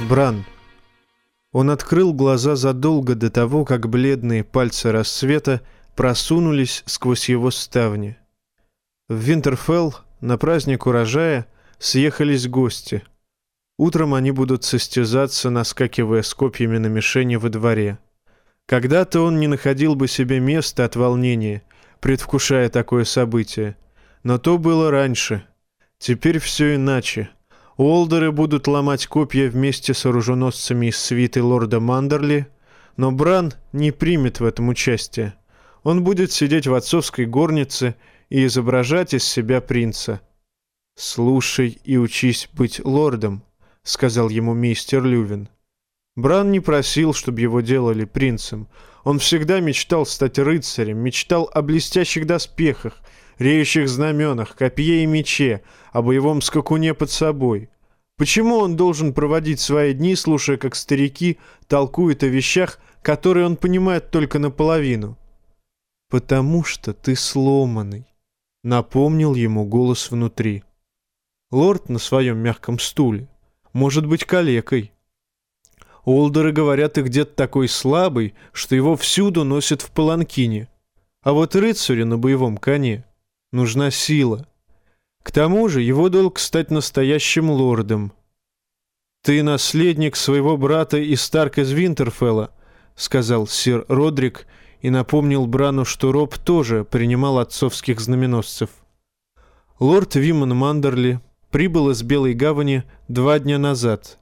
Бран. Он открыл глаза задолго до того, как бледные пальцы рассвета просунулись сквозь его ставни. В Винтерфелл на праздник урожая съехались гости. Утром они будут состязаться, наскакивая с копьями на мишени во дворе. Когда-то он не находил бы себе места от волнения, предвкушая такое событие. Но то было раньше. Теперь все иначе — Уолдеры будут ломать копья вместе с оруженосцами из свиты лорда Мандерли, но Бран не примет в этом участие. Он будет сидеть в отцовской горнице и изображать из себя принца. «Слушай и учись быть лордом», — сказал ему мистер Лювин. Бран не просил, чтобы его делали принцем. Он всегда мечтал стать рыцарем, мечтал о блестящих доспехах, реющих знаменах, копье и мече, о боевом скакуне под собой. Почему он должен проводить свои дни, слушая, как старики толкуют о вещах, которые он понимает только наполовину? «Потому что ты сломанный», — напомнил ему голос внутри. Лорд на своем мягком стуле может быть калекой. Олдеры говорят, их дед такой слабый, что его всюду носят в паланкине. А вот рыцарю на боевом коне нужна сила. К тому же его долг стать настоящим лордом. «Ты наследник своего брата и Старк из Винтерфелла», — сказал сир Родрик и напомнил Брану, что Роб тоже принимал отцовских знаменосцев. Лорд Вимон Мандерли прибыл из Белой гавани два дня назад.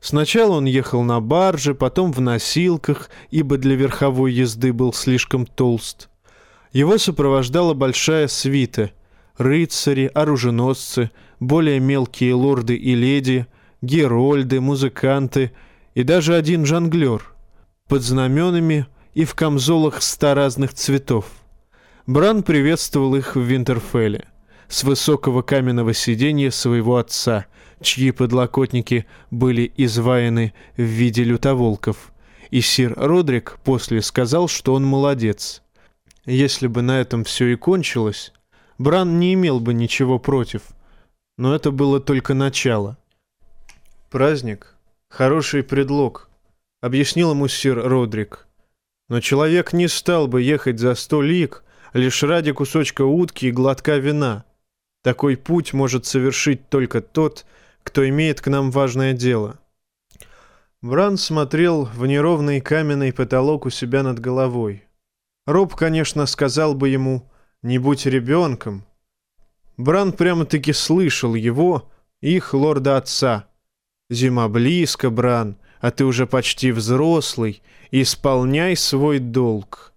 Сначала он ехал на барже, потом в носилках, ибо для верховой езды был слишком толст. Его сопровождала большая свита — рыцари, оруженосцы, более мелкие лорды и леди, герольды, музыканты и даже один жонглер под знаменами и в камзолах ста разных цветов. Бран приветствовал их в Винтерфелле с высокого каменного сиденья своего отца, чьи подлокотники были изваяны в виде лютоволков. И сир Родрик после сказал, что он молодец — если бы на этом все и кончилось, Бран не имел бы ничего против. Но это было только начало. «Праздник — хороший предлог», — объяснил ему сир Родрик. «Но человек не стал бы ехать за сто лиг лишь ради кусочка утки и глотка вина. Такой путь может совершить только тот, кто имеет к нам важное дело». Бран смотрел в неровный каменный потолок у себя над головой. Роб, конечно, сказал бы ему «не будь ребенком». Бран прямо-таки слышал его, их лорда-отца. «Зима близко, Бран, а ты уже почти взрослый, исполняй свой долг».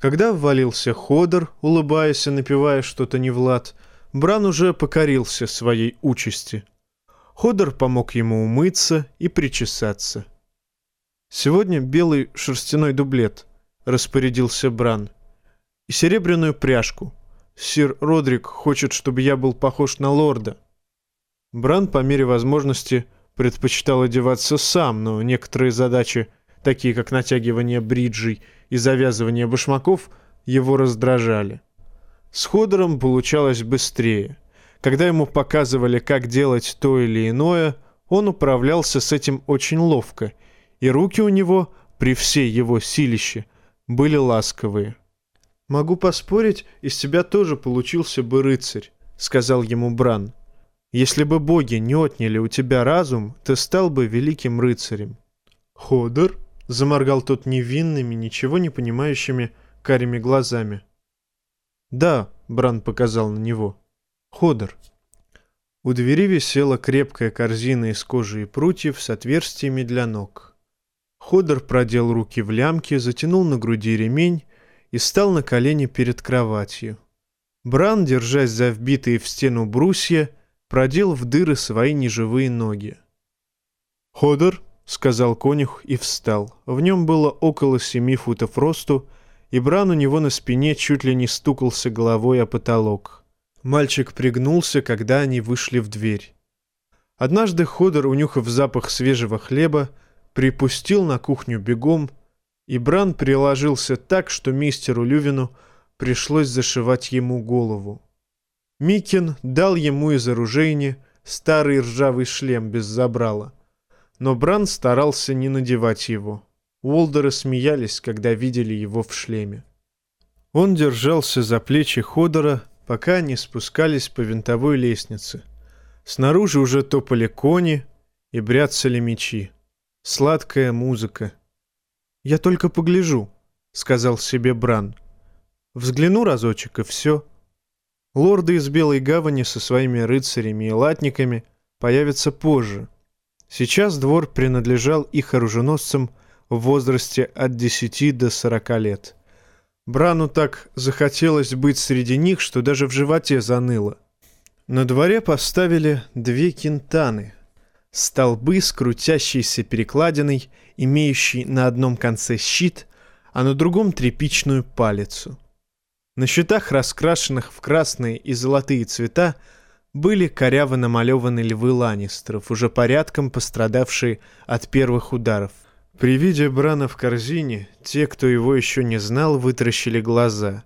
Когда ввалился Ходор, улыбаясь и напевая что-то не в лад, Бран уже покорился своей участи. Ходор помог ему умыться и причесаться. Сегодня белый шерстяной дублет — распорядился Бран. «И серебряную пряжку. Сир Родрик хочет, чтобы я был похож на лорда». Бран по мере возможности предпочитал одеваться сам, но некоторые задачи, такие как натягивание бриджей и завязывание башмаков, его раздражали. С Ходором получалось быстрее. Когда ему показывали, как делать то или иное, он управлялся с этим очень ловко, и руки у него, при всей его силище, были ласковые. «Могу поспорить, из тебя тоже получился бы рыцарь», — сказал ему Бран. «Если бы боги не отняли у тебя разум, ты стал бы великим рыцарем». «Ходор?» — заморгал тот невинными, ничего не понимающими карими глазами. «Да», — Бран показал на него. «Ходор». У двери висела крепкая корзина из кожи и прутьев с отверстиями для ног. Ходор продел руки в лямки, затянул на груди ремень и стал на колени перед кроватью. Бран, держась за вбитые в стену брусья, продел в дыры свои неживые ноги. «Ходор», — сказал конюх и встал. В нем было около семи футов росту, и Бран у него на спине чуть ли не стукался головой о потолок. Мальчик пригнулся, когда они вышли в дверь. Однажды Ходор, унюхав запах свежего хлеба, припустил на кухню бегом, и Бран приложился так, что мистеру Лювину пришлось зашивать ему голову. Микин дал ему из оружейни старый ржавый шлем без забрала. но Бран старался не надевать его. Уолдеры смеялись, когда видели его в шлеме. Он держался за плечи Ходора, пока они спускались по винтовой лестнице. Снаружи уже топали кони и бряцали мечи. Сладкая музыка. «Я только погляжу», — сказал себе Бран. «Взгляну разочек, и все». Лорды из Белой Гавани со своими рыцарями и латниками появятся позже. Сейчас двор принадлежал их оруженосцам в возрасте от 10 до 40 лет. Брану так захотелось быть среди них, что даже в животе заныло. На дворе поставили две кентаны. Столбы с крутящейся перекладиной, имеющей на одном конце щит, а на другом тряпичную палицу. На щитах, раскрашенных в красные и золотые цвета, были коряво намалеваны львы Ланнистеров, уже порядком пострадавшие от первых ударов. При виде Брана в корзине, те, кто его еще не знал, вытаращили глаза.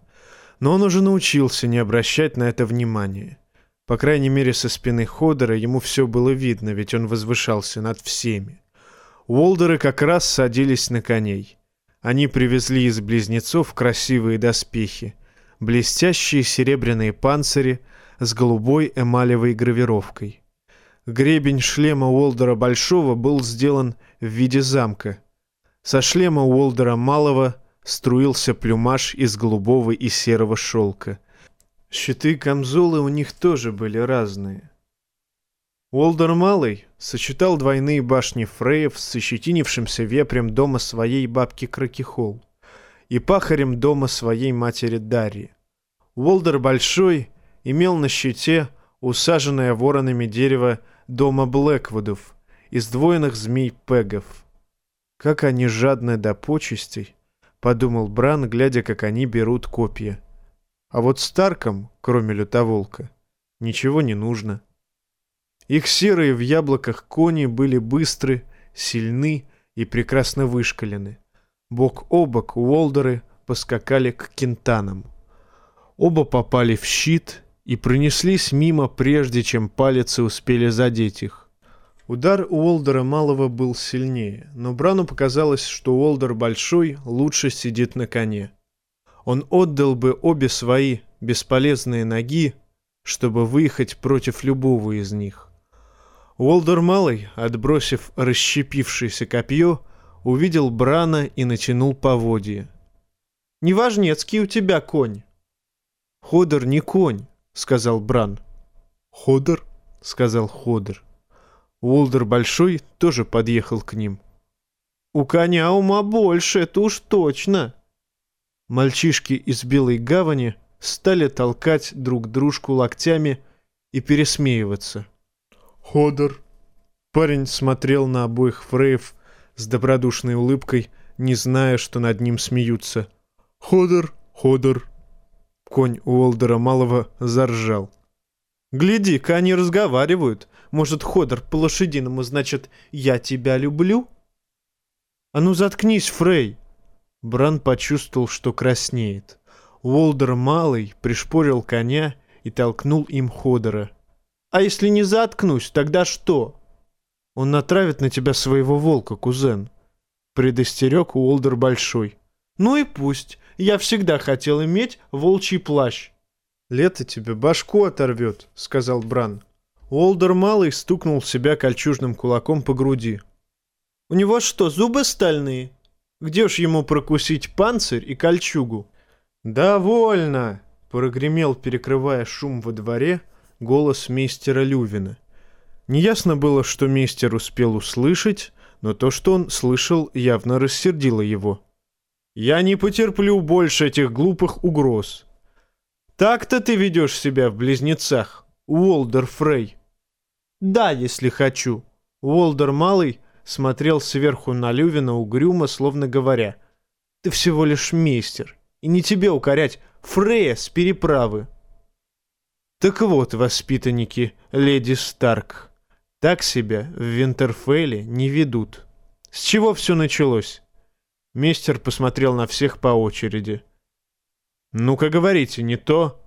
Но он уже научился не обращать на это внимания. По крайней мере, со спины Ходора ему все было видно, ведь он возвышался над всеми. Уолдеры как раз садились на коней. Они привезли из близнецов красивые доспехи блестящие серебряные панцири с голубой эмалевой гравировкой. Гребень шлема Уолдера Большого был сделан в виде замка. Со шлема Уолдера Малого струился плюмаж из голубого и серого шелка. Щиты камзолы у них тоже были разные. Уолдер Малый сочетал двойные башни Фреев с ощетинившимся вепрем дома своей бабки Кракихол и пахарем дома своей матери Дарьи. Уолдер Большой имел на щите усаженное воронами дерево дома Блэквудов, из двойных змей-пегов. «Как они жадны до почестей», — подумал Бран, глядя, как они берут копья. А вот Старкам, кроме лютоволка, ничего не нужно. Их серые в яблоках кони были быстры, сильны и прекрасно вышкалены. Бок о бок Уолдеры поскакали к кентанам. Оба попали в щит и пронеслись мимо, прежде чем палицы успели задеть их. Удар Уолдера Малого был сильнее, но Брану показалось, что Уолдер Большой лучше сидит на коне. Он отдал бы обе свои бесполезные ноги, чтобы выехать против любого из них. Уолдер Малый, отбросив расщепившееся копье, увидел Брана и натянул поводья. «Неважнецкий у тебя конь!» «Ходор не конь», — сказал Бран. «Ходор?» — сказал Ходор. Уолдер Большой тоже подъехал к ним. «У коня ума больше, это уж точно!» Мальчишки из Белой Гавани стали толкать друг дружку локтями и пересмеиваться. «Ходор!» Парень смотрел на обоих фреев с добродушной улыбкой, не зная, что над ним смеются. «Ходор! Ходор!» Конь Уолдера Малого заржал. «Гляди-ка, они разговаривают. Может, Ходор по-лошадиному значит «я тебя люблю»?» «А ну заткнись, Фрей!» Бран почувствовал, что краснеет. Уолдер Малый пришпорил коня и толкнул им Ходора. «А если не заткнусь, тогда что?» Он натравит на тебя своего волка, кузен. Предостерег Уолдер Большой. Ну и пусть. Я всегда хотел иметь волчий плащ. Лето тебе башку оторвет, сказал Бран. Уолдер Малый стукнул себя кольчужным кулаком по груди. У него что, зубы стальные? Где уж ему прокусить панцирь и кольчугу? «Довольно!» — прогремел, перекрывая шум во дворе, голос мистера Лювина. Неясно было, что мистер успел услышать, но то, что он слышал, явно рассердило его. «Я не потерплю больше этих глупых угроз. Так-то ты ведешь себя в близнецах, Уолдер Фрей?» «Да, если хочу». Уолдер Малый смотрел сверху на Лювина угрюмо, словно говоря, «Ты всего лишь мистер, и не тебе укорять Фрея с переправы». Так вот, воспитанники леди Старк, так себя в Винтерфелле не ведут. С чего все началось? Мистер посмотрел на всех по очереди. «Ну-ка говорите, не то?»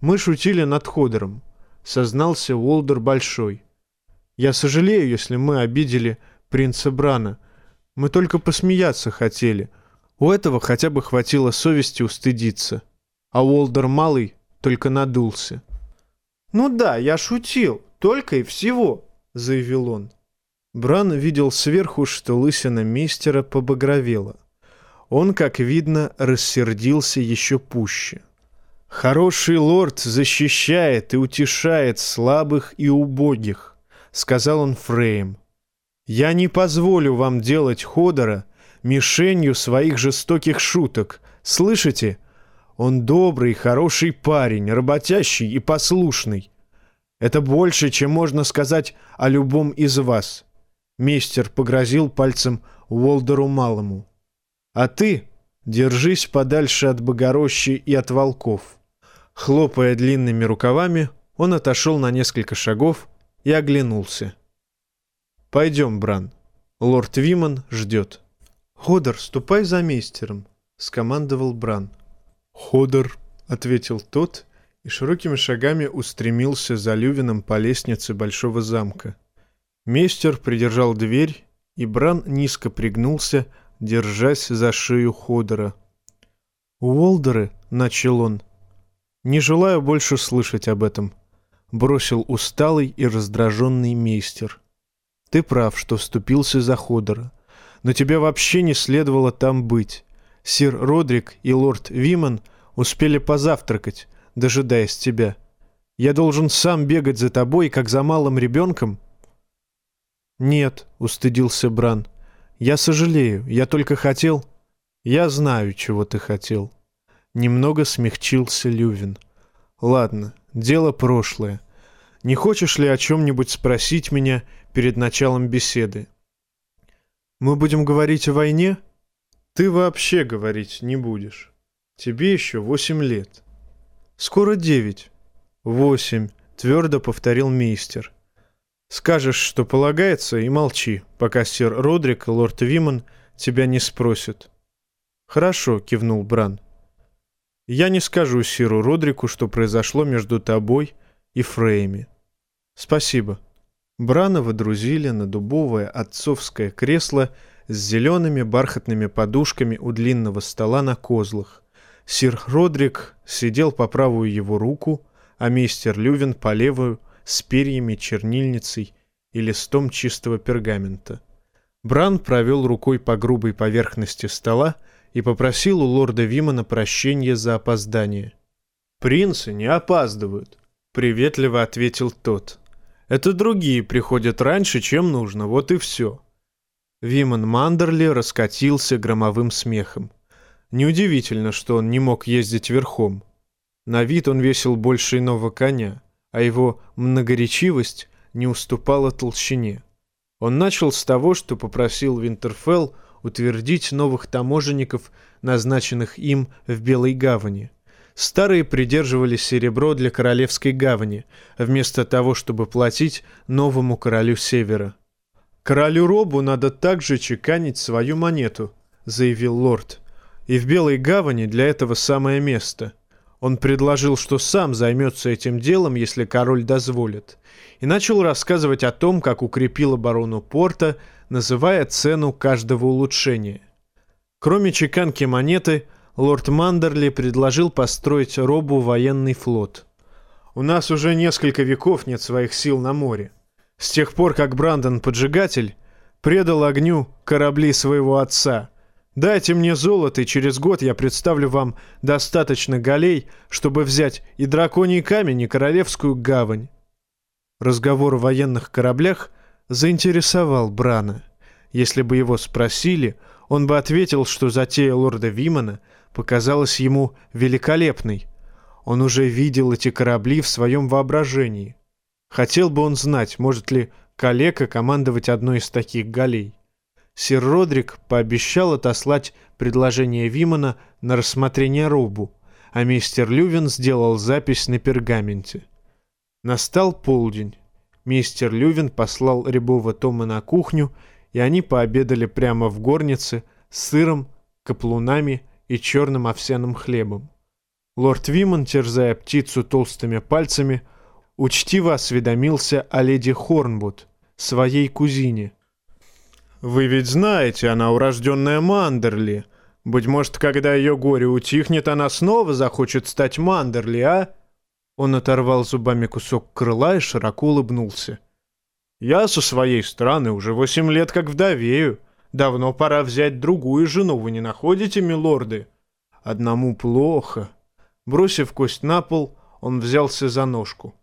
«Мы шутили над Ходором», — сознался Уолдер Большой. Я сожалею, если мы обидели принца Брана. Мы только посмеяться хотели. У этого хотя бы хватило совести устыдиться. А Уолдер Малый только надулся. «Ну да, я шутил, только и всего», — заявил он. Бран видел сверху, что лысина мистера побагровела. Он, как видно, рассердился еще пуще. «Хороший лорд защищает и утешает слабых и убогих. — сказал он Фрейм. «Я не позволю вам делать Ходора мишенью своих жестоких шуток. Слышите? Он добрый, хороший парень, работящий и послушный. Это больше, чем можно сказать о любом из вас». Мистер погрозил пальцем Уолдеру Малому. «А ты держись подальше от Богорощи и от волков». Хлопая длинными рукавами, он отошел на несколько шагов и оглянулся. «Пойдем, Бран. Лорд Виман ждет». «Ходор, ступай за мейстером», — скомандовал Бран. «Ходор», — ответил тот и широкими шагами устремился за Лювином по лестнице большого замка. Мейстер придержал дверь, и Бран низко пригнулся, держась за шею Ходора. «Уолдеры», — начал он, — «не желаю больше слышать об этом бросил усталый и раздраженный мейстер. Ты прав, что вступился за Ходора. Но тебе вообще не следовало там быть. Сир Родрик и лорд Виман успели позавтракать, дожидаясь тебя. Я должен сам бегать за тобой, как за малым ребенком?» «Нет», — устыдился Бран. «Я сожалею, я только хотел...» «Я знаю, чего ты хотел». Немного смягчился Лювин. «Ладно, Дело прошлое. Не хочешь ли о чем-нибудь спросить меня перед началом беседы? Мы будем говорить о войне? Ты вообще говорить не будешь. Тебе еще восемь лет. Скоро девять. Восемь, твердо повторил мейстер. Скажешь, что полагается, и молчи, пока сир Родрик и лорд Виман тебя не спросят. Хорошо, кивнул Бран. Я не скажу Сиру Родрику, что произошло между тобой и Фрейми. Спасибо. Брана водрузили на дубовое отцовское кресло с зелеными бархатными подушками у длинного стола на козлах. Сир Родрик сидел по правую его руку, а мистер Лювин по левую с перьями, чернильницей и листом чистого пергамента. Бран провел рукой по грубой поверхности стола и попросил у лорда Вимана прощения за опоздание. «Принцы не опаздывают», — приветливо ответил тот. «Это другие приходят раньше, чем нужно, вот и все». Виман Мандерли раскатился громовым смехом. Неудивительно, что он не мог ездить верхом. На вид он весил больше иного коня, а его многоречивость не уступала толщине. Он начал с того, что попросил Винтерфелл утвердить новых таможенников, назначенных им в Белой гавани. Старые придерживали серебро для Королевской гавани, вместо того, чтобы платить новому королю Севера. «Королю Робу надо также чеканить свою монету», — заявил лорд. «И в Белой гавани для этого самое место». Он предложил, что сам займется этим делом, если король дозволит, и начал рассказывать о том, как укрепил оборону порта, называя цену каждого улучшения. Кроме чеканки монеты, лорд Мандерли предложил построить Робу военный флот. «У нас уже несколько веков нет своих сил на море. С тех пор, как Брандон Поджигатель предал огню корабли своего отца. Дайте мне золото, и через год я представлю вам достаточно галей, чтобы взять и драконий камень, и королевскую гавань». Разговор о военных кораблях заинтересовал Брана. Если бы его спросили, он бы ответил, что затея лорда Вимана показалась ему великолепной. Он уже видел эти корабли в своем воображении. Хотел бы он знать, может ли калека командовать одной из таких галей. Сир Родрик пообещал отослать предложение Вимана на рассмотрение Робу, а мистер Лювин сделал запись на пергаменте. Настал полдень. Мистер Лювин послал рябого Тома на кухню, и они пообедали прямо в горнице с сыром, каплунами и черным овсяным хлебом. Лорд Вимон, терзая птицу толстыми пальцами, учтиво осведомился о леди Хорнбуд, своей кузине. «Вы ведь знаете, она урожденная Мандерли. Быть может, когда ее горе утихнет, она снова захочет стать Мандерли, а?» Он оторвал зубами кусок крыла и широко улыбнулся. «Я со своей стороны уже восемь лет как вдовею. Давно пора взять другую жену, вы не находите, милорды?» Одному плохо. Бросив кость на пол, он взялся за ножку.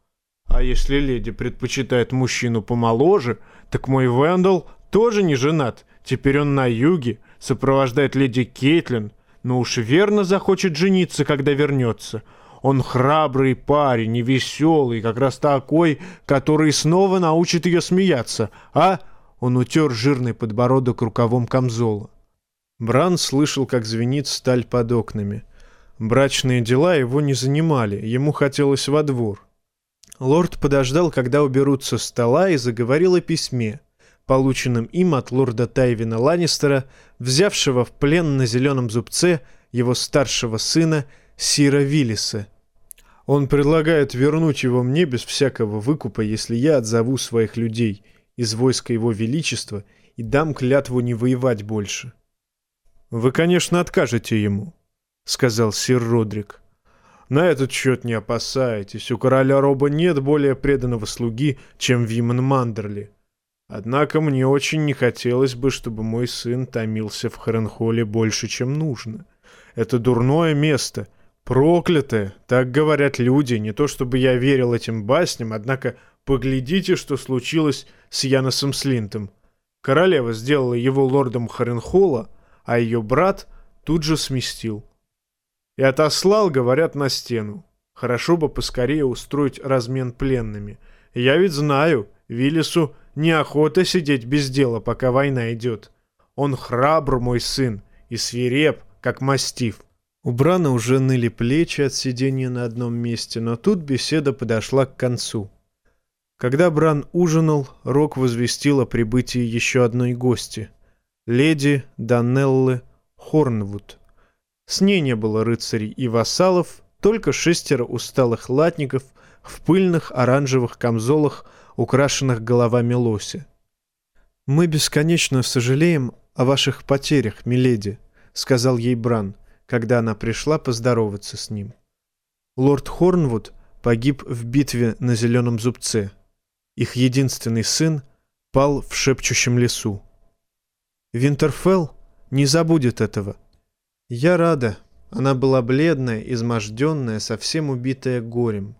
А если леди предпочитает мужчину помоложе, так мой Вендел тоже не женат. Теперь он на юге, сопровождает леди Кейтлин, но уж верно захочет жениться, когда вернется. Он храбрый парень, невеселый, как раз такой, который снова научит ее смеяться, а...» Он утер жирный подбородок рукавом камзола. Бран слышал, как звенит сталь под окнами. Брачные дела его не занимали, ему хотелось во двор. Лорд подождал, когда уберут со стола, и заговорил о письме, полученном им от лорда Тайвина Ланнистера, взявшего в плен на зеленом зубце его старшего сына Сира Виллиса. Он предлагает вернуть его мне без всякого выкупа, если я отзову своих людей из войска его величества и дам клятву не воевать больше. «Вы, конечно, откажете ему», — сказал сир Родрик. На этот счет не опасайтесь, у короля Роба нет более преданного слуги, чем Виман Мандерли. Однако мне очень не хотелось бы, чтобы мой сын томился в Харенхоле больше, чем нужно. Это дурное место, проклятое, так говорят люди, не то чтобы я верил этим басням, однако поглядите, что случилось с Яносом Слинтом. Королева сделала его лордом Харенхола, а ее брат тут же сместил. И отослал, говорят, на стену. Хорошо бы поскорее устроить размен пленными. Я ведь знаю, Виллису неохота сидеть без дела, пока война идет. Он храбр, мой сын, и свиреп, как мастиф. У Брана уже ныли плечи от сидения на одном месте, но тут беседа подошла к концу. Когда Бран ужинал, Рок возвестил о прибытии еще одной гости — леди Данеллы Хорнвуд. С ней не было рыцарей и вассалов, только шестеро усталых латников в пыльных оранжевых камзолах, украшенных головами лося. «Мы бесконечно сожалеем о ваших потерях, миледи», — сказал ей Бран, когда она пришла поздороваться с ним. Лорд Хорнвуд погиб в битве на Зеленом Зубце. Их единственный сын пал в шепчущем лесу. Винтерфелл не забудет этого — «Я рада». Она была бледная, изможденная, совсем убитая горем.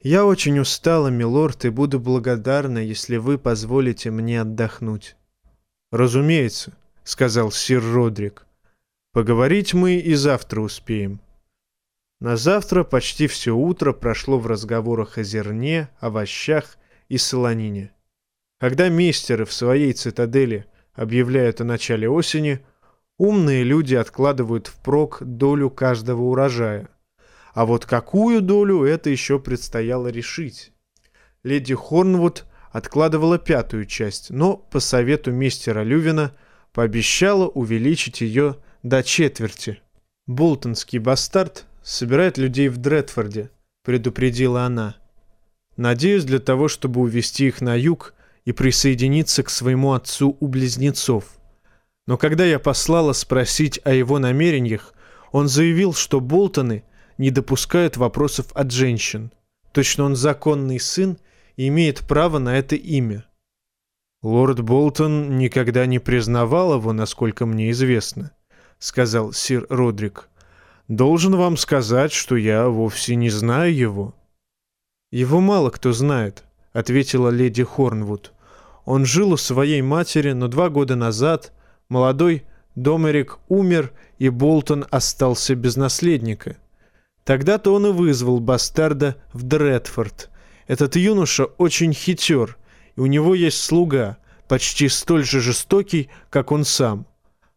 «Я очень устала, милорд, и буду благодарна, если вы позволите мне отдохнуть». «Разумеется», — сказал сир Родрик. «Поговорить мы и завтра успеем». На завтра почти все утро прошло в разговорах о зерне, овощах и солонине. Когда мейстеры в своей цитадели объявляют о начале осени — Умные люди откладывают впрок долю каждого урожая. А вот какую долю, это еще предстояло решить. Леди Хорнвуд откладывала пятую часть, но по совету мистера Лювина пообещала увеличить ее до четверти. «Болтонский бастард собирает людей в Дредфорде», — предупредила она. «Надеюсь, для того, чтобы увести их на юг и присоединиться к своему отцу у близнецов». Но когда я послала спросить о его намерениях, он заявил, что Болтоны не допускают вопросов от женщин. Точно он законный сын и имеет право на это имя. «Лорд Болтон никогда не признавал его, насколько мне известно», — сказал сир Родрик. «Должен вам сказать, что я вовсе не знаю его». «Его мало кто знает», — ответила леди Хорнвуд. «Он жил у своей матери, но два года назад Молодой Домерик умер, и Болтон остался без наследника. Тогда-то он и вызвал бастарда в Дредфорд. Этот юноша очень хитер, и у него есть слуга, почти столь же жестокий, как он сам.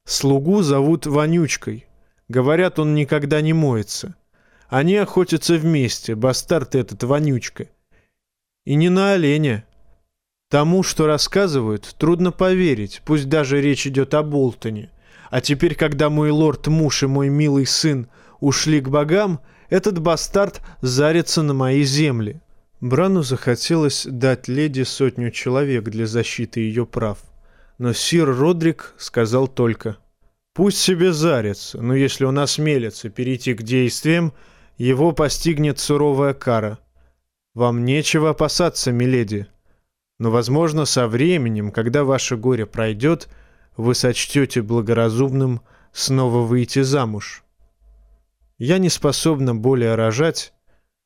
Слугу зовут Вонючкой. Говорят, он никогда не моется. Они охотятся вместе, бастард этот Вонючка. И не на оленя, Тому, что рассказывают, трудно поверить, пусть даже речь идет о Болтоне. А теперь, когда мой лорд-муж и мой милый сын ушли к богам, этот бастард зарится на мои земли. Брану захотелось дать леди сотню человек для защиты ее прав. Но сир Родрик сказал только «Пусть себе зарится, но если он осмелится перейти к действиям, его постигнет суровая кара. Вам нечего опасаться, миледи. Но, возможно, со временем, когда ваше горе пройдет, вы сочтете благоразумным снова выйти замуж. Я не способна более рожать,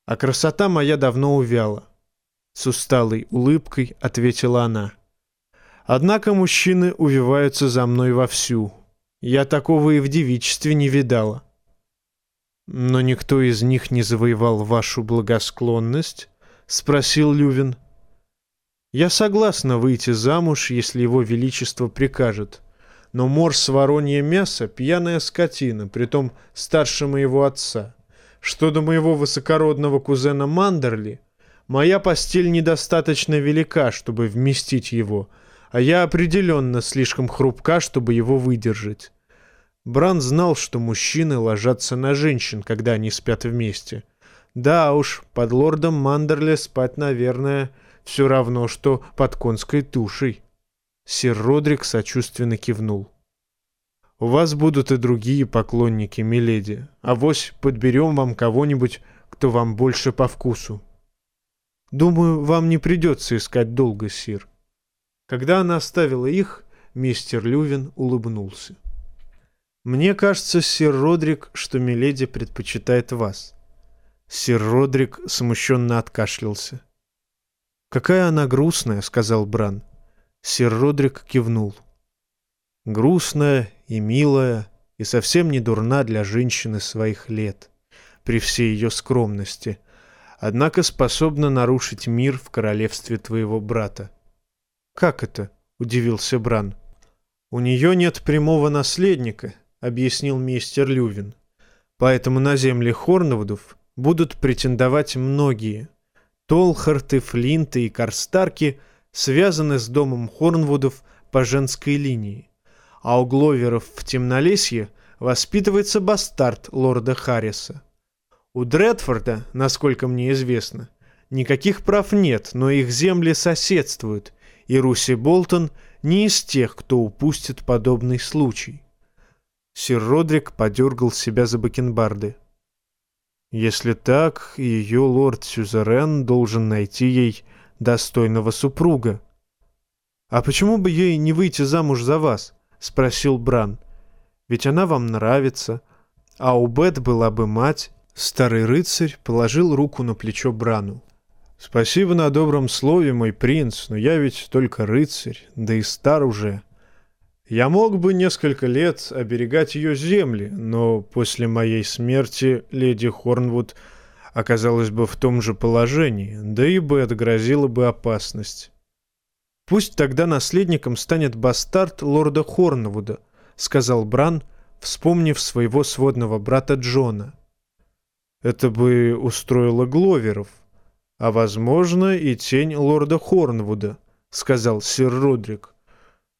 а красота моя давно увяла. С усталой улыбкой ответила она. Однако мужчины увиваются за мной вовсю. Я такого и в девичестве не видала. Но никто из них не завоевал вашу благосклонность? Спросил Лювин. Я согласна выйти замуж, если его величество прикажет но морс воронье мясо — пьяная скотина, притом старше моего отца. Что до моего высокородного кузена Мандерли, моя постель недостаточно велика, чтобы вместить его, а я определенно слишком хрупка, чтобы его выдержать. Бран знал, что мужчины ложатся на женщин, когда они спят вместе. Да уж, под лордом Мандерли спать, наверное, все равно, что под конской тушей. Сир Родрик сочувственно кивнул. «У вас будут и другие поклонники, миледи. Авось подберем вам кого-нибудь, кто вам больше по вкусу». «Думаю, вам не придется искать долго, сир». Когда она оставила их, мистер Лювин улыбнулся. «Мне кажется, сир Родрик, что миледи предпочитает вас». Сир Родрик смущенно откашлялся. «Какая она грустная», — сказал Бран. Сир Родрик кивнул. Грустная и милая, и совсем не дурна для женщины своих лет, при всей ее скромности, однако способна нарушить мир в королевстве твоего брата. «Как это?» — удивился Бран. «У нее нет прямого наследника», — объяснил мистер Лювин. «Поэтому на земли Хорновудов будут претендовать многие. Толхарты, Флинты и Карстарки — связаны с домом Хорнвудов по женской линии, а у Гловеров в Темнолесье воспитывается бастард лорда Харриса. У Дредфорда, насколько мне известно, никаких прав нет, но их земли соседствуют, и Руси Болтон не из тех, кто упустит подобный случай. Сир Родрик подергал себя за бакенбарды. Если так, ее лорд Сюзерен должен найти ей достойного супруга. «А почему бы ей не выйти замуж за вас?» — спросил Бран. «Ведь она вам нравится, а у Бет была бы мать». Старый рыцарь положил руку на плечо Брану. «Спасибо на добром слове, мой принц, но я ведь только рыцарь, да и стар уже. Я мог бы несколько лет оберегать ее земли, но после моей смерти леди Хорнвуд оказалась бы в том же положении, да и бы отгрозила бы опасность. «Пусть тогда наследником станет бастард лорда Хорнвуда», — сказал Бран, вспомнив своего сводного брата Джона. «Это бы устроило Гловеров, а, возможно, и тень лорда Хорнвуда», — сказал сир Родрик.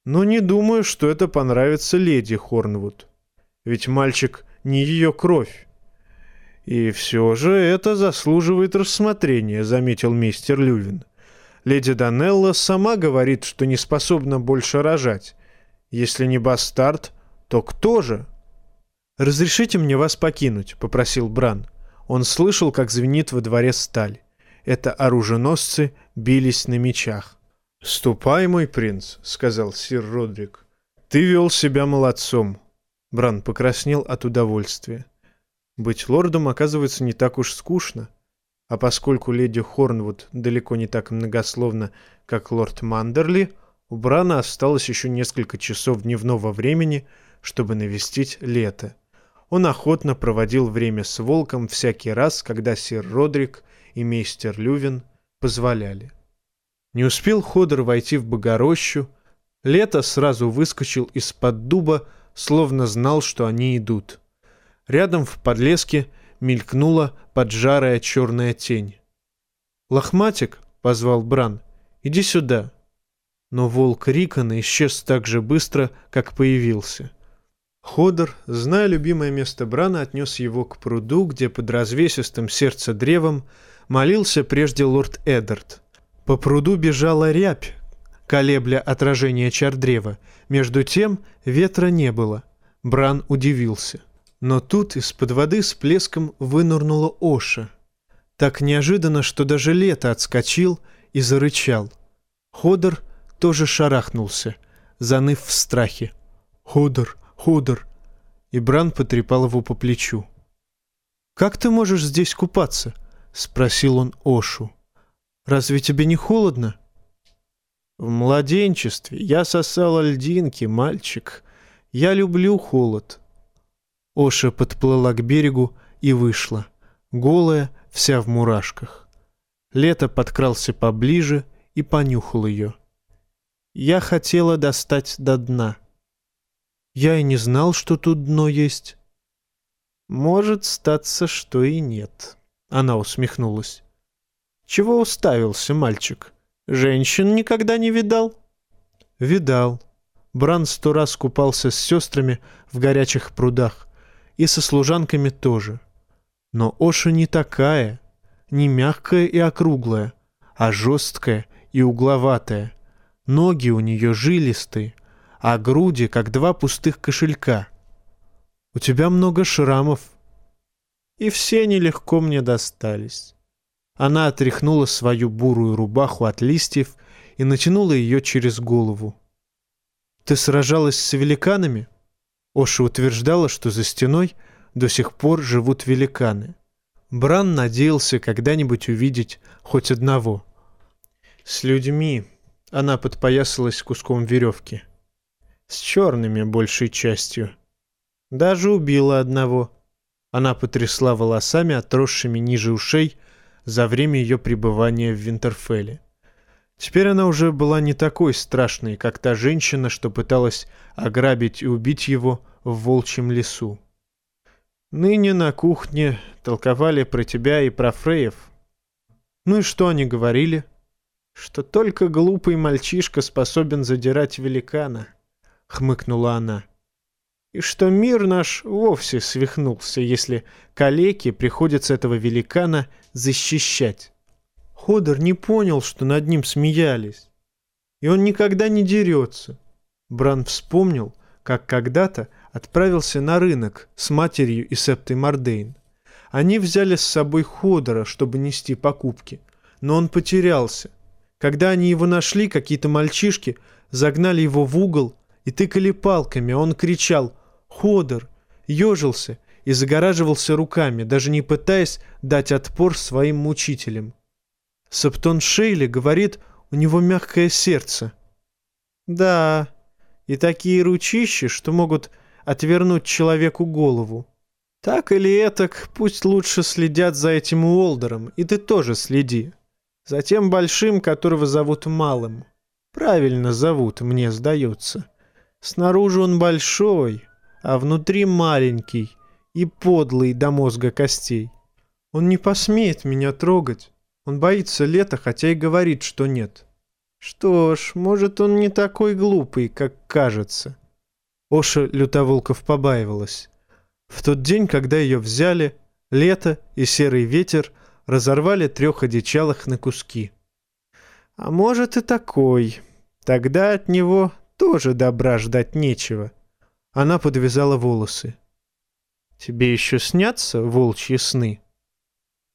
«Но не думаю, что это понравится леди Хорнвуд. Ведь мальчик не ее кровь. «И все же это заслуживает рассмотрения», — заметил мистер Лювин. «Леди Данелла сама говорит, что не способна больше рожать. Если не бастард, то кто же?» «Разрешите мне вас покинуть», — попросил Бран. Он слышал, как звенит во дворе сталь. Это оруженосцы бились на мечах. «Ступай, мой принц», — сказал сир Родрик. «Ты вел себя молодцом». Бран покраснел от удовольствия. Быть лордом оказывается не так уж скучно. А поскольку леди Хорнвуд далеко не так многословно, как лорд Мандерли, у Брана осталось еще несколько часов дневного времени, чтобы навестить лето. Он охотно проводил время с волком всякий раз, когда сир Родрик и мейстер Лювин позволяли. Не успел Ходор войти в Богорощу, лето сразу выскочил из-под дуба, словно знал, что они идут. Рядом в подлеске мелькнула поджарая черная тень. «Лохматик», — позвал Бран, — «иди сюда». Но волк Рикона исчез так же быстро, как появился. Ходор, зная любимое место Брана, отнес его к пруду, где под развесистым сердце древом молился прежде лорд Эддард. По пруду бежала рябь, колебля отражение чардрева. Между тем ветра не было. Бран удивился. Но тут из-под воды с плеском вынырнула Оша. Так неожиданно, что даже лето отскочил и зарычал. Ходор тоже шарахнулся, заныв в страхе. «Ходор, Ходор!» И Бран потрепал его по плечу. «Как ты можешь здесь купаться?» — спросил он Ошу. «Разве тебе не холодно?» «В младенчестве я сосал льдинки, мальчик. Я люблю холод». Оша подплыла к берегу и вышла, голая, вся в мурашках. Лето подкрался поближе и понюхал ее. Я хотела достать до дна. Я и не знал, что тут дно есть. Может статься, что и нет. Она усмехнулась. Чего уставился мальчик? Женщин никогда не видал? Видал. Бран сто раз купался с сестрами в горячих прудах. И со служанками тоже. Но Оша не такая. Не мягкая и округлая, а жесткая и угловатая. Ноги у нее жилистые, а груди, как два пустых кошелька. У тебя много шрамов. И все нелегко мне достались. Она отряхнула свою бурую рубаху от листьев и натянула ее через голову. «Ты сражалась с великанами?» Оша утверждала, что за стеной до сих пор живут великаны. Бран надеялся когда-нибудь увидеть хоть одного. «С людьми», она подпоясалась куском веревки. С черными большей частью. Даже убила одного. Она потрясла волосами, отросшими ниже ушей, за время ее пребывания в Винтерфелле. Теперь она уже была не такой страшной, как та женщина, что пыталась ограбить и убить его в волчьем лесу. Ныне на кухне толковали про тебя и про Фреев. Ну и что они говорили? — что только глупый мальчишка способен задирать великана», — хмыкнула она. «И что мир наш вовсе свихнулся, если калеке приходится этого великана защищать». Ходор не понял, что над ним смеялись. И он никогда не дерется. Бран вспомнил, как когда-то отправился на рынок с матерью и Септой Мардейн. Они взяли с собой Ходора, чтобы нести покупки, но он потерялся, когда они его нашли, какие-то мальчишки загнали его в угол и тыкали палками, а он кричал «Ходор!», ежился и загораживался руками, даже не пытаясь дать отпор своим мучителям. Саптон Шейли говорит, у него мягкое сердце. Да, и такие ручищи, что могут отвернуть человеку голову. Так или этак, пусть лучше следят за этим Уолдером, и ты тоже следи. Затем большим, которого зовут малым. Правильно зовут, мне сдается. Снаружи он большой, а внутри маленький и подлый до мозга костей. Он не посмеет меня трогать. Он боится лета, хотя и говорит, что нет. Что ж, может, он не такой глупый, как кажется. Оша Лютоволков побаивалась. В тот день, когда ее взяли, лето и серый ветер разорвали трех одичалых на куски. А может и такой. Тогда от него тоже добра ждать нечего. Она подвязала волосы. «Тебе еще снятся волчьи сны?»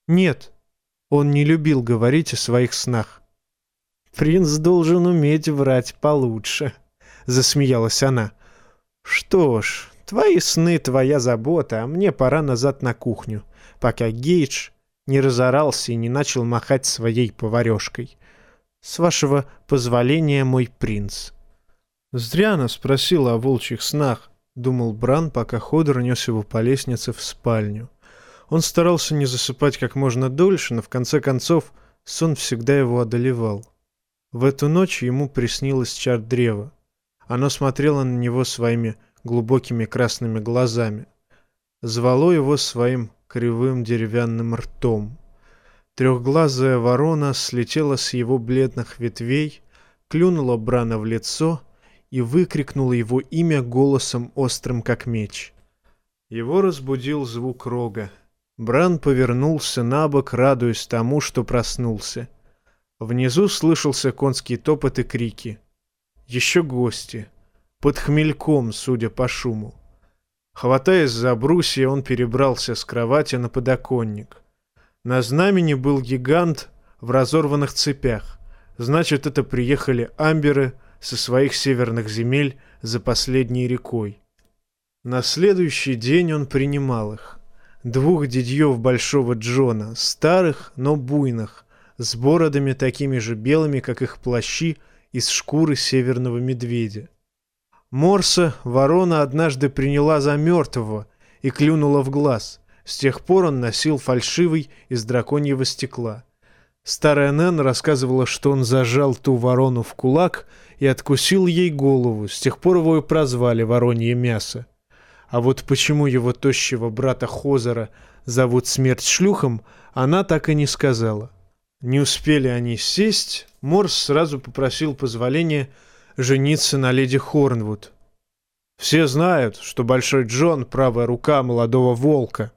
«Нет». Он не любил говорить о своих снах. «Принц должен уметь врать получше», — засмеялась она. «Что ж, твои сны — твоя забота, а мне пора назад на кухню, пока Гейдж не разорался и не начал махать своей поварешкой. «С вашего позволения, мой принц». «Зря она спросила о волчьих снах», — думал Бран, пока Ходор нес его по лестнице в спальню. Он старался не засыпать как можно дольше, но в конце концов сон всегда его одолевал. В эту ночь ему приснилось чар древа. Оно смотрело на него своими глубокими красными глазами. Звало его своим кривым деревянным ртом. Трехглазая ворона слетела с его бледных ветвей, клюнула Брана в лицо и выкрикнула его имя голосом острым, как меч. Его разбудил звук рога. Бран повернулся на бок, радуясь тому, что проснулся. Внизу слышался конский топот и крики. Еще гости. Под хмельком, судя по шуму. Хватаясь за брусья, он перебрался с кровати на подоконник. На знамени был гигант в разорванных цепях. Значит, это приехали амберы со своих северных земель за последней рекой. На следующий день он принимал их. Двух дядьев Большого Джона, старых, но буйных, с бородами такими же белыми, как их плащи, из шкуры северного медведя. Морса ворона однажды приняла за мертвого и клюнула в глаз. С тех пор он носил фальшивый из драконьего стекла. Старая Нэн рассказывала, что он зажал ту ворону в кулак и откусил ей голову. С тех пор его и прозвали «воронье мясо». А вот почему его тощего брата Хозера зовут смерть шлюхом, она так и не сказала. Не успели они сесть, Морс сразу попросил позволения жениться на леди Хорнвуд. Все знают, что Большой Джон — правая рука молодого волка.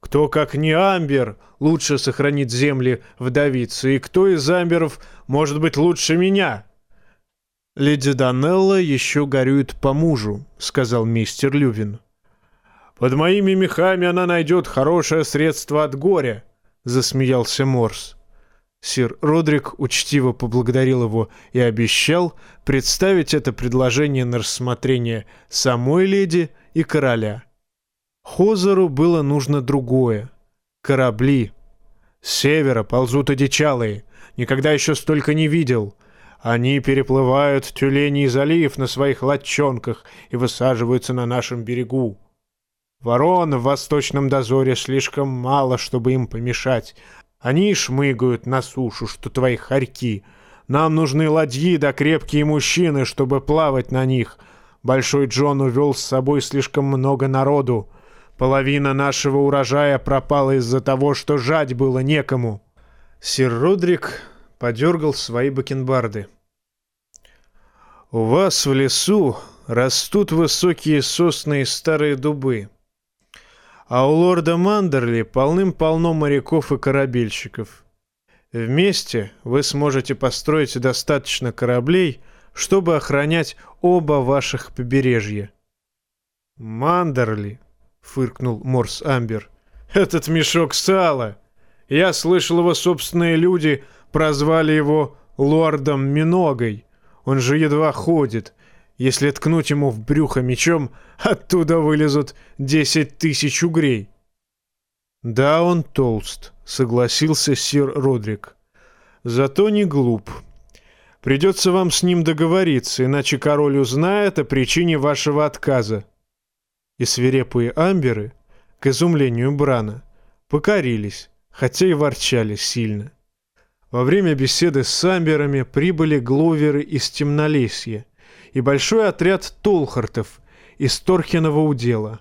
Кто, как не Амбер, лучше сохранит земли вдовицы, и кто из Амберов может быть лучше меня? «Леди Данелла еще горюет по мужу», — сказал мистер Лювин. «Под моими мехами она найдет хорошее средство от горя», — засмеялся Морс. Сир Родрик учтиво поблагодарил его и обещал представить это предложение на рассмотрение самой леди и короля. Хозеру было нужно другое — корабли. С севера ползут одичалые, никогда еще столько не видел. Они переплывают Тюлений залив на своих лодчонках и высаживаются на нашем берегу. Ворон в восточном дозоре слишком мало, чтобы им помешать. Они шмыгают на сушу, что твои хорьки. Нам нужны ладьи да крепкие мужчины, чтобы плавать на них. Большой Джон увел с собой слишком много народу. Половина нашего урожая пропала из-за того, что жать было некому. Сир Родрик подергал свои бакенбарды. «У вас в лесу растут высокие сосны и старые дубы а у лорда Мандерли полным-полно моряков и корабельщиков. Вместе вы сможете построить достаточно кораблей, чтобы охранять оба ваших побережья. «Мандерли», — фыркнул Морс Амбер, — «этот мешок сала. Я слышал, его собственные люди прозвали его лордом Миногой. Он же едва ходит. Если ткнуть ему в брюхо мечом, оттуда вылезут десять тысяч угрей. «Да, он толст», — согласился сир Родрик. «Зато не глуп. Придется вам с ним договориться, иначе король узнает о причине вашего отказа». И свирепые амберы, к изумлению Брана, покорились, хотя и ворчали сильно. Во время беседы с амберами прибыли гловеры из Темнолесья — и большой отряд Толхартов из Торхиного удела.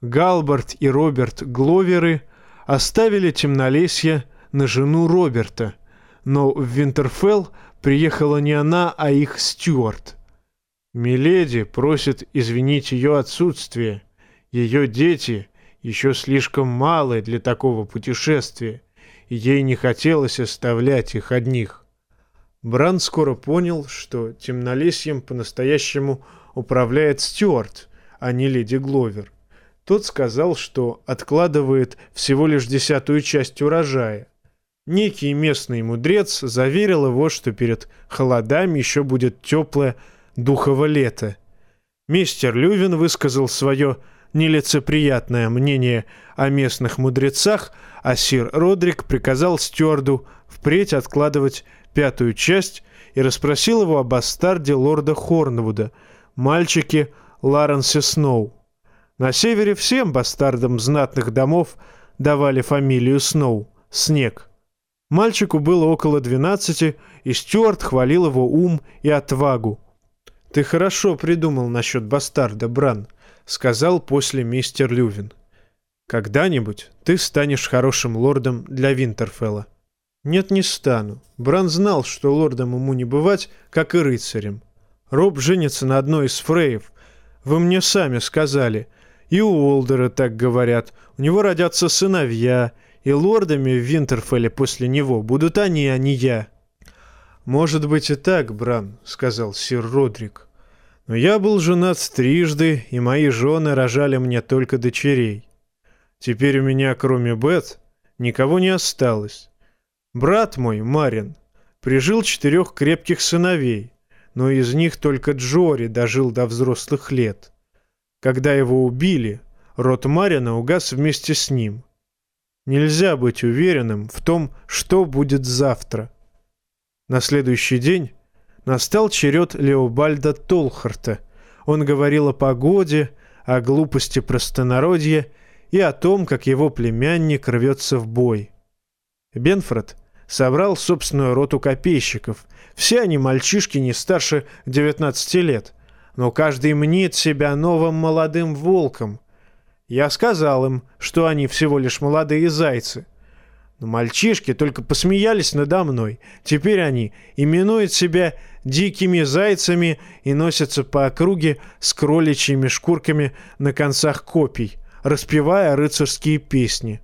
Галбарт и Роберт Гловеры оставили темнолесье на жену Роберта, но в Винтерфелл приехала не она, а их Стюарт. Миледи просит извинить ее отсутствие. Ее дети еще слишком малы для такого путешествия, и ей не хотелось оставлять их одних. Бран скоро понял, что темнолесьем по-настоящему управляет Стюарт, а не леди Гловер. Тот сказал, что откладывает всего лишь десятую часть урожая. Некий местный мудрец заверил его, что перед холодами еще будет теплое духово лето. Мистер Лювин высказал свое нелицеприятное мнение о местных мудрецах, а сир Родрик приказал стюарду впредь откладывать пятую часть и расспросил его о бастарде лорда Хорнвуда, мальчике Ларенсе Сноу. На севере всем бастардам знатных домов давали фамилию Сноу — Снег. Мальчику было около двенадцати, и Стюарт хвалил его ум и отвагу. «Ты хорошо придумал насчет бастарда, Бран», — сказал после мистер Лювин. «Когда-нибудь ты станешь хорошим лордом для Винтерфелла». «Нет, не стану. Бран знал, что лордом ему не бывать, как и рыцарем. Роб женится на одной из фреев. Вы мне сами сказали. И у Уолдера так говорят. У него родятся сыновья, и лордами в Винтерфелле после него будут они, а не я». «Может быть и так, Бран», — сказал сир Родрик. «Но я был женат трижды, и мои жены рожали мне только дочерей. Теперь у меня, кроме Бет, никого не осталось. Брат мой, Марин, прижил четырех крепких сыновей, но из них только Джори дожил до взрослых лет. Когда его убили, род Марина угас вместе с ним. Нельзя быть уверенным в том, что будет завтра. На следующий день настал черед Леобальда Толхарта. Он говорил о погоде, о глупости простонародья и о том, как его племянник рвется в бой. Бенфред собрал собственную роту копейщиков. Все они мальчишки не старше 19 лет, но каждый мнит себя новым молодым волком. Я сказал им, что они всего лишь молодые зайцы — мальчишки только посмеялись надо мной. Теперь они именуют себя дикими зайцами и носятся по округе с кроличьими шкурками на концах копий, распевая рыцарские песни.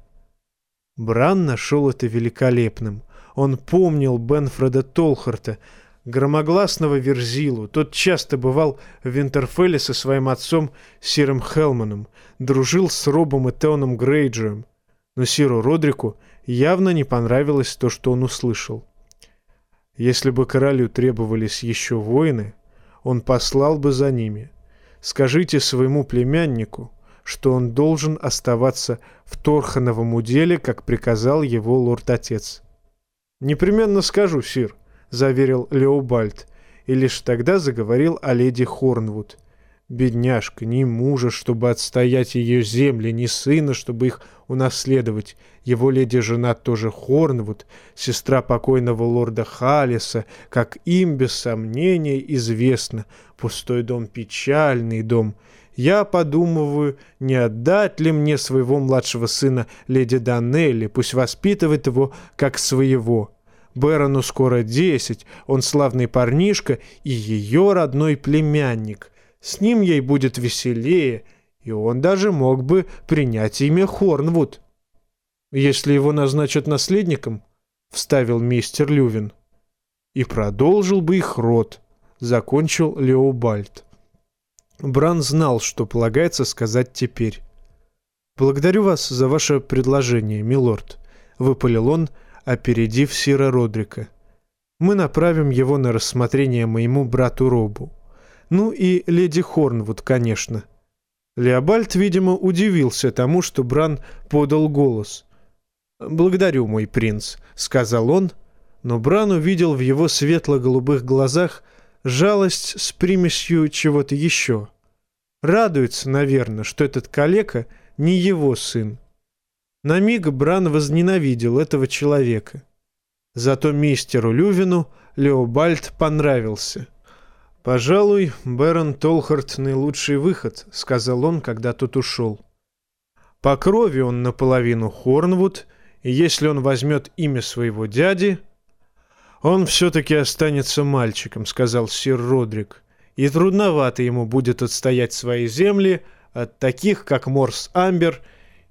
Бран нашел это великолепным. Он помнил Бенфреда Толхарта, громогласного Верзилу. Тот часто бывал в Винтерфелле со своим отцом Сиром Хелманом, дружил с Робом и Теоном Грейджем. Но Сиру Родрику явно не понравилось то, что он услышал. Если бы королю требовались еще воины, он послал бы за ними. Скажите своему племяннику, что он должен оставаться в Торхановом уделе, как приказал его лорд-отец. «Непременно скажу, сир», — заверил Леобальд, и лишь тогда заговорил о леди Хорнвуд — Бедняжка, ни мужа, чтобы отстоять ее земли, ни сына, чтобы их унаследовать. Его леди-жена тоже Хорнвуд, сестра покойного лорда Халиса, как им, без сомнения, известно. Пустой дом, печальный дом. Я подумываю, не отдать ли мне своего младшего сына леди Данелли, пусть воспитывает его как своего. Бэрону скоро десять, он славный парнишка и ее родной племянник — с ним ей будет веселее, и он даже мог бы принять имя Хорнвуд. Если его назначат наследником, — вставил мистер Лювин. И продолжил бы их род, — закончил Леобальд. Бран знал, что полагается сказать теперь. «Благодарю вас за ваше предложение, милорд», — выпалил он, опередив Сира Родрика. «Мы направим его на рассмотрение моему брату Робу. Ну и леди Хорнвуд, конечно. Леобальд, видимо, удивился тому, что Бран подал голос. «Благодарю, мой принц», — сказал он, но Бран увидел в его светло-голубых глазах жалость с примесью чего-то еще. Радуется, наверное, что этот калека не его сын. На миг Бран возненавидел этого человека. Зато мистеру Лювину Леобальд понравился — «Пожалуй, Бэрон Толхарт — наилучший выход», — сказал он, когда тот ушел. «По крови он наполовину Хорнвуд, и если он возьмет имя своего дяди...» «Он все-таки останется мальчиком», — сказал сир Родрик, «и трудновато ему будет отстоять свои земли от таких, как Морс Амбер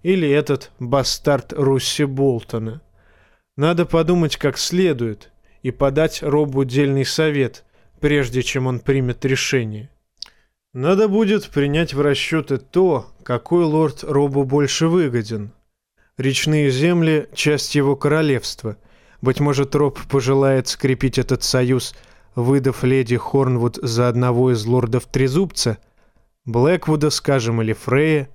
или этот бастард Русси Болтона. Надо подумать как следует и подать Робу дельный совет» прежде чем он примет решение. Надо будет принять в расчеты то, какой лорд Робу больше выгоден. Речные земли — часть его королевства. Быть может, Роб пожелает скрепить этот союз, выдав леди Хорнвуд за одного из лордов Трезубца, Блэквуда, скажем, или Фрея.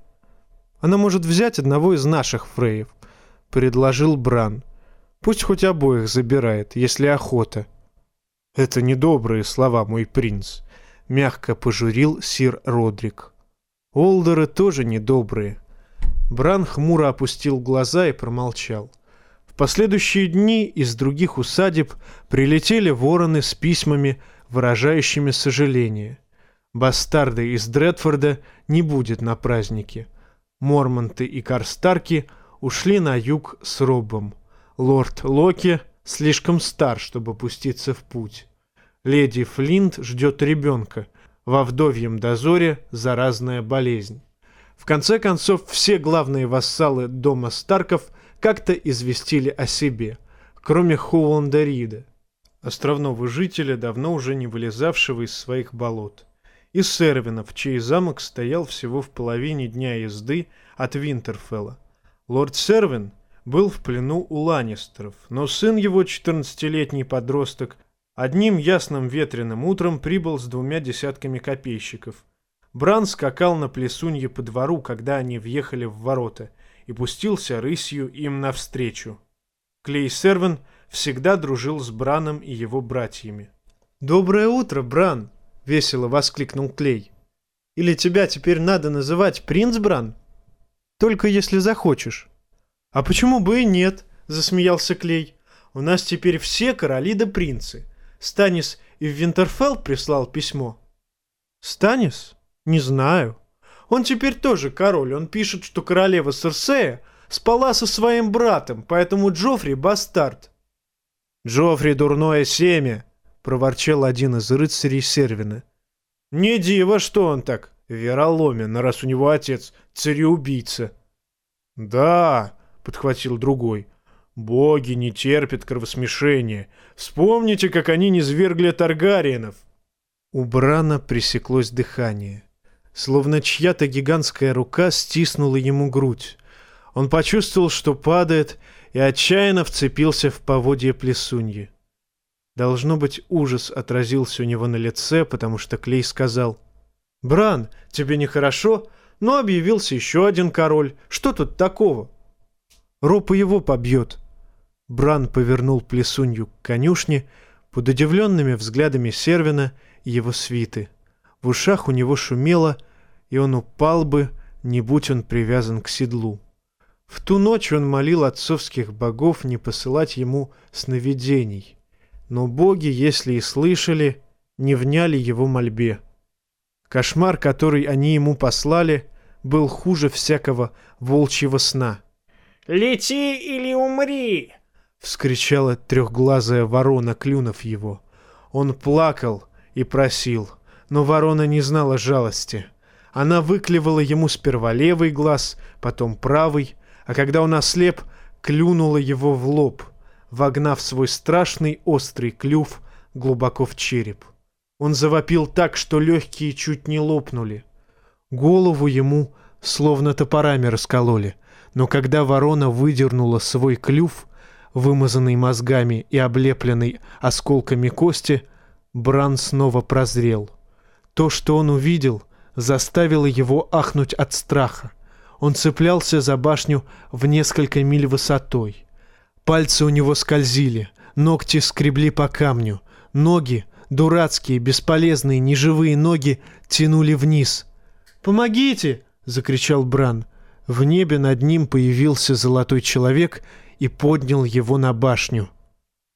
Она может взять одного из наших Фреев, — предложил Бран. Пусть хоть обоих забирает, если охота. — «Это недобрые слова, мой принц», — мягко пожурил сир Родрик. «Олдеры тоже недобрые». Бран хмуро опустил глаза и промолчал. В последующие дни из других усадеб прилетели вороны с письмами, выражающими сожаление. Бастарды из Дредфорда не будет на празднике. Мормонты и Карстарки ушли на юг с Робом. Лорд Локи слишком стар, чтобы пуститься в путь. Леди Флинт ждет ребенка. Во вдовьем дозоре заразная болезнь. В конце концов, все главные вассалы дома Старков как-то известили о себе, кроме Холланда Рида, островного жителя, давно уже не вылезавшего из своих болот, и Сервинов, чей замок стоял всего в половине дня езды от Винтерфелла. Лорд Сервин был в плену у Ланнистеров, но сын его, 14-летний подросток, одним ясным ветреным утром прибыл с двумя десятками копейщиков – Бран скакал на плесунье по двору, когда они въехали в ворота, и пустился рысью им навстречу. Клей Сервен всегда дружил с Браном и его братьями. «Доброе утро, Бран!» — весело воскликнул Клей. «Или тебя теперь надо называть принц Бран? Только если захочешь». «А почему бы и нет?» — засмеялся Клей. «У нас теперь все короли да принцы. Станис и в Винтерфелл прислал письмо». «Станис?» Не знаю. Он теперь тоже король. Он пишет, что королева Серсея спала со своим братом, поэтому Джоффри бастард. Джоффри дурное семя, проворчал один из рыцарей Сервина. Не диво, что он так вероломен, раз у него отец цареубийца. Да, подхватил другой. Боги не терпят кровосмешения. Вспомните, как они низвергли Таргариенов. У Брана пресеклось дыхание словно чья-то гигантская рука стиснула ему грудь. Он почувствовал, что падает, и отчаянно вцепился в поводье плесуньи. Должно быть, ужас отразился у него на лице, потому что Клей сказал, «Бран, тебе нехорошо, но объявился еще один король. Что тут такого?» «Ропа его побьет». Бран повернул плесунью к конюшне под удивленными взглядами Сервина и его свиты. В ушах у него шумело, и он упал бы, не будь он привязан к седлу. В ту ночь он молил отцовских богов не посылать ему сновидений. Но боги, если и слышали, не вняли его мольбе. Кошмар, который они ему послали, был хуже всякого волчьего сна. «Лети или умри!» — вскричала трехглазая ворона, клюнув его. Он плакал и просил — но ворона не знала жалости. Она выклевала ему сперва левый глаз, потом правый, а когда он ослеп, клюнула его в лоб, вогнав свой страшный острый клюв глубоко в череп. Он завопил так, что легкие чуть не лопнули. Голову ему словно топорами раскололи, но когда ворона выдернула свой клюв, вымазанный мозгами и облепленный осколками кости, Бран снова прозрел — то, что он увидел, заставило его ахнуть от страха. Он цеплялся за башню в несколько миль высотой. Пальцы у него скользили, ногти скребли по камню, ноги, дурацкие, бесполезные, неживые ноги, тянули вниз. «Помогите!» — закричал Бран. В небе над ним появился золотой человек и поднял его на башню.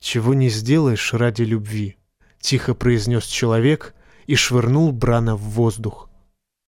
«Чего не сделаешь ради любви», — тихо произнес человек — и швырнул Брана в воздух.